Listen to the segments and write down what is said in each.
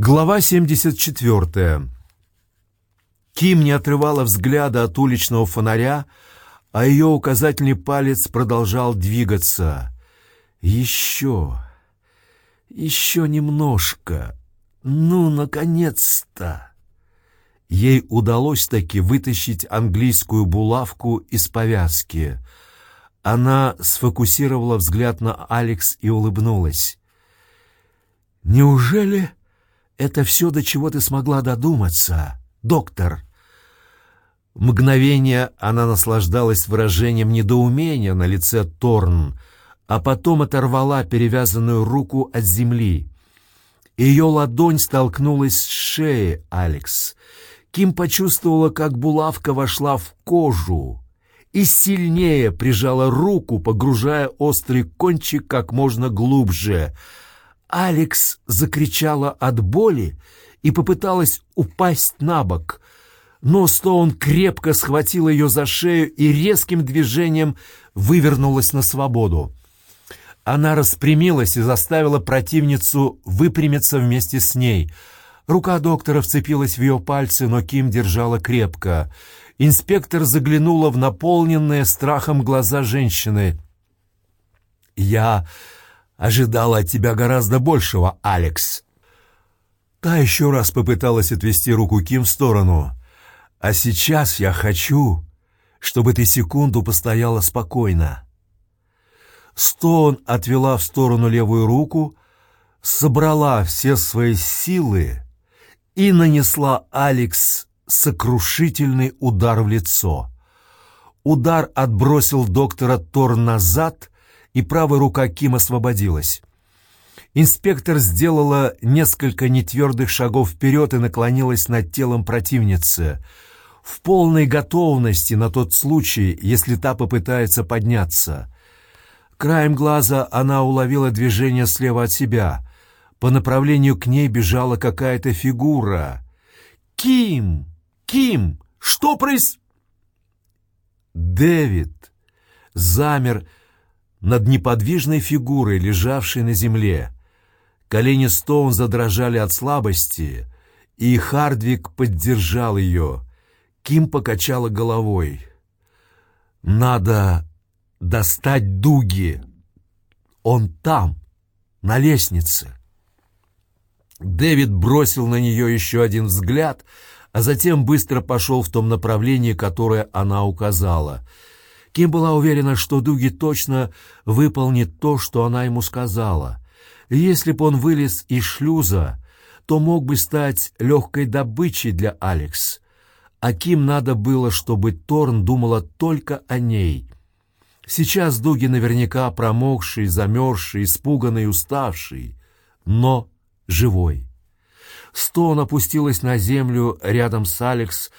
Глава 74. Ким не отрывала взгляда от уличного фонаря, а ее указательный палец продолжал двигаться. «Еще, еще немножко. Ну, наконец-то!» Ей удалось таки вытащить английскую булавку из повязки. Она сфокусировала взгляд на Алекс и улыбнулась. «Неужели...» Это все, до чего ты смогла додуматься, доктор. Мгновение она наслаждалась выражением недоумения на лице Торн, а потом оторвала перевязанную руку от земли. Ее ладонь столкнулась с шеей Алекс. Ким почувствовала, как булавка вошла в кожу и сильнее прижала руку, погружая острый кончик как можно глубже — Алекс закричала от боли и попыталась упасть на бок, но Стоун крепко схватил ее за шею и резким движением вывернулась на свободу. Она распрямилась и заставила противницу выпрямиться вместе с ней. Рука доктора вцепилась в ее пальцы, но Ким держала крепко. Инспектор заглянула в наполненные страхом глаза женщины. «Я ожидала от тебя гораздо большего, Алекс». Та еще раз попыталась отвести руку Ким в сторону. «А сейчас я хочу, чтобы ты секунду постояла спокойно». Стоун отвела в сторону левую руку, собрала все свои силы и нанесла Алекс сокрушительный удар в лицо. Удар отбросил доктора Тор назад и правая рука Ким освободилась. Инспектор сделала несколько нетвердых шагов вперед и наклонилась над телом противницы, в полной готовности на тот случай, если та попытается подняться. Краем глаза она уловила движение слева от себя. По направлению к ней бежала какая-то фигура. «Ким! Ким! Что проис...» Дэвид замер, над неподвижной фигурой, лежавшей на земле. Колени Стоун задрожали от слабости, и Хардвик поддержал ее. Ким покачала головой. «Надо достать дуги. Он там, на лестнице». Дэвид бросил на нее еще один взгляд, а затем быстро пошел в том направлении, которое она указала — Ким была уверена, что Дуги точно выполнит то, что она ему сказала. Если бы он вылез из шлюза, то мог бы стать легкой добычей для Алекс. А Ким надо было, чтобы Торн думала только о ней. Сейчас Дуги наверняка промокший, замерзший, испуганный, уставший, но живой. Стоун опустилась на землю рядом с Алекс,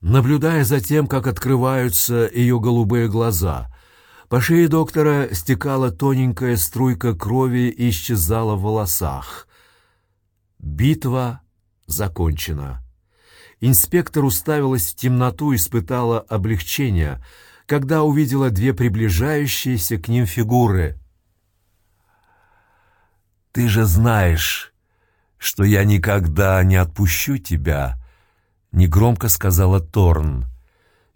наблюдая за тем, как открываются ее голубые глаза. По шее доктора стекала тоненькая струйка крови и исчезала в волосах. Битва закончена. Инспектор уставилась в темноту и испытала облегчение, когда увидела две приближающиеся к ним фигуры. «Ты же знаешь, что я никогда не отпущу тебя», негромко сказала Торн.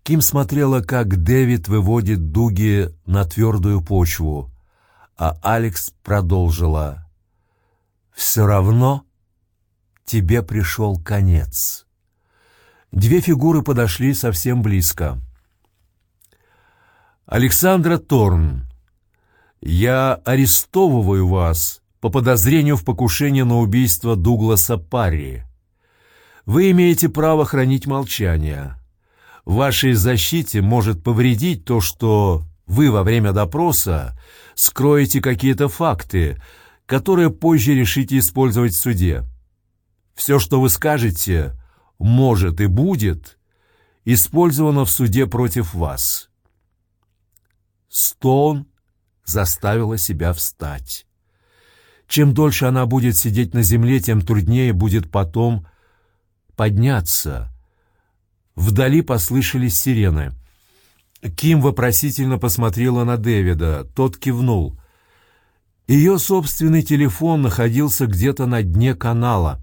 Ким смотрела, как Дэвид выводит дуги на твердую почву, а Алекс продолжила. «Все равно тебе пришел конец». Две фигуры подошли совсем близко. «Александра Торн, я арестовываю вас по подозрению в покушении на убийство Дугласа Парри. Вы имеете право хранить молчание. Вашей защите может повредить то, что вы во время допроса скроете какие-то факты, которые позже решите использовать в суде. Все, что вы скажете, может и будет использовано в суде против вас. Стоун заставила себя встать. Чем дольше она будет сидеть на земле, тем труднее будет потом подняться. Вдали послышались сирены. Ким вопросительно посмотрела на Дэвида. Тот кивнул. Ее собственный телефон находился где-то на дне канала.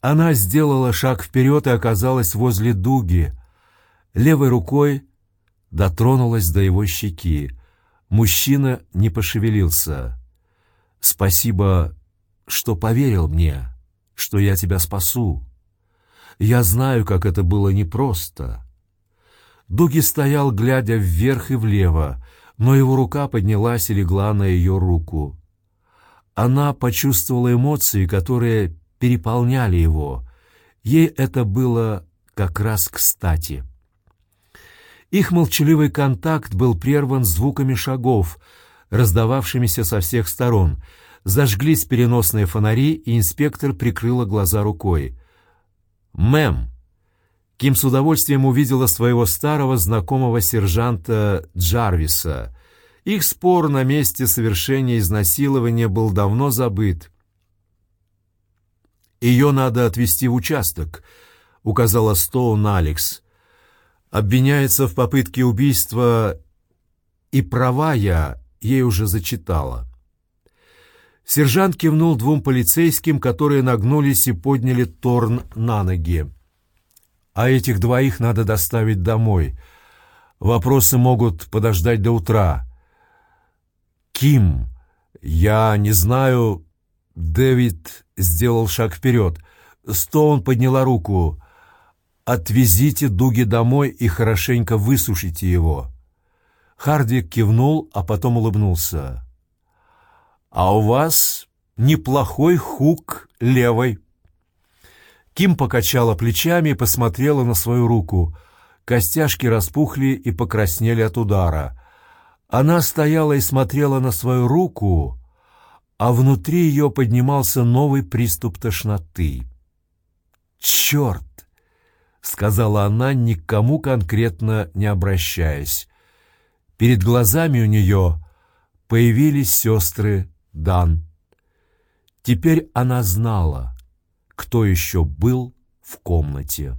Она сделала шаг вперед и оказалась возле дуги. Левой рукой дотронулась до его щеки. Мужчина не пошевелился. «Спасибо, что поверил мне, что я тебя спасу. Я знаю, как это было непросто». Дуги стоял, глядя вверх и влево, но его рука поднялась и легла на ее руку. Она почувствовала эмоции, которые переполняли его. Ей это было как раз кстати. Их молчаливый контакт был прерван звуками шагов, раздававшимися со всех сторон. Зажглись переносные фонари, и инспектор прикрыла глаза рукой. «Мэм!» Ким с удовольствием увидела своего старого знакомого сержанта Джарвиса. Их спор на месте совершения изнасилования был давно забыт. «Ее надо отвезти в участок», — указала Стоун Алекс. «Обвиняется в попытке убийства, и права я ей уже зачитала». Сержант кивнул двум полицейским, которые нагнулись и подняли Торн на ноги а этих двоих надо доставить домой. Вопросы могут подождать до утра. Ким, я не знаю... Дэвид сделал шаг вперед. Стоун подняла руку. «Отвезите Дуги домой и хорошенько высушите его». Хардвик кивнул, а потом улыбнулся. «А у вас неплохой хук левой». Ким покачала плечами и посмотрела на свою руку. Костяшки распухли и покраснели от удара. Она стояла и смотрела на свою руку, а внутри ее поднимался новый приступ тошноты. «Черт!» — сказала она, никому конкретно не обращаясь. Перед глазами у нее появились сестры Дан. Теперь она знала — кто еще был в комнате.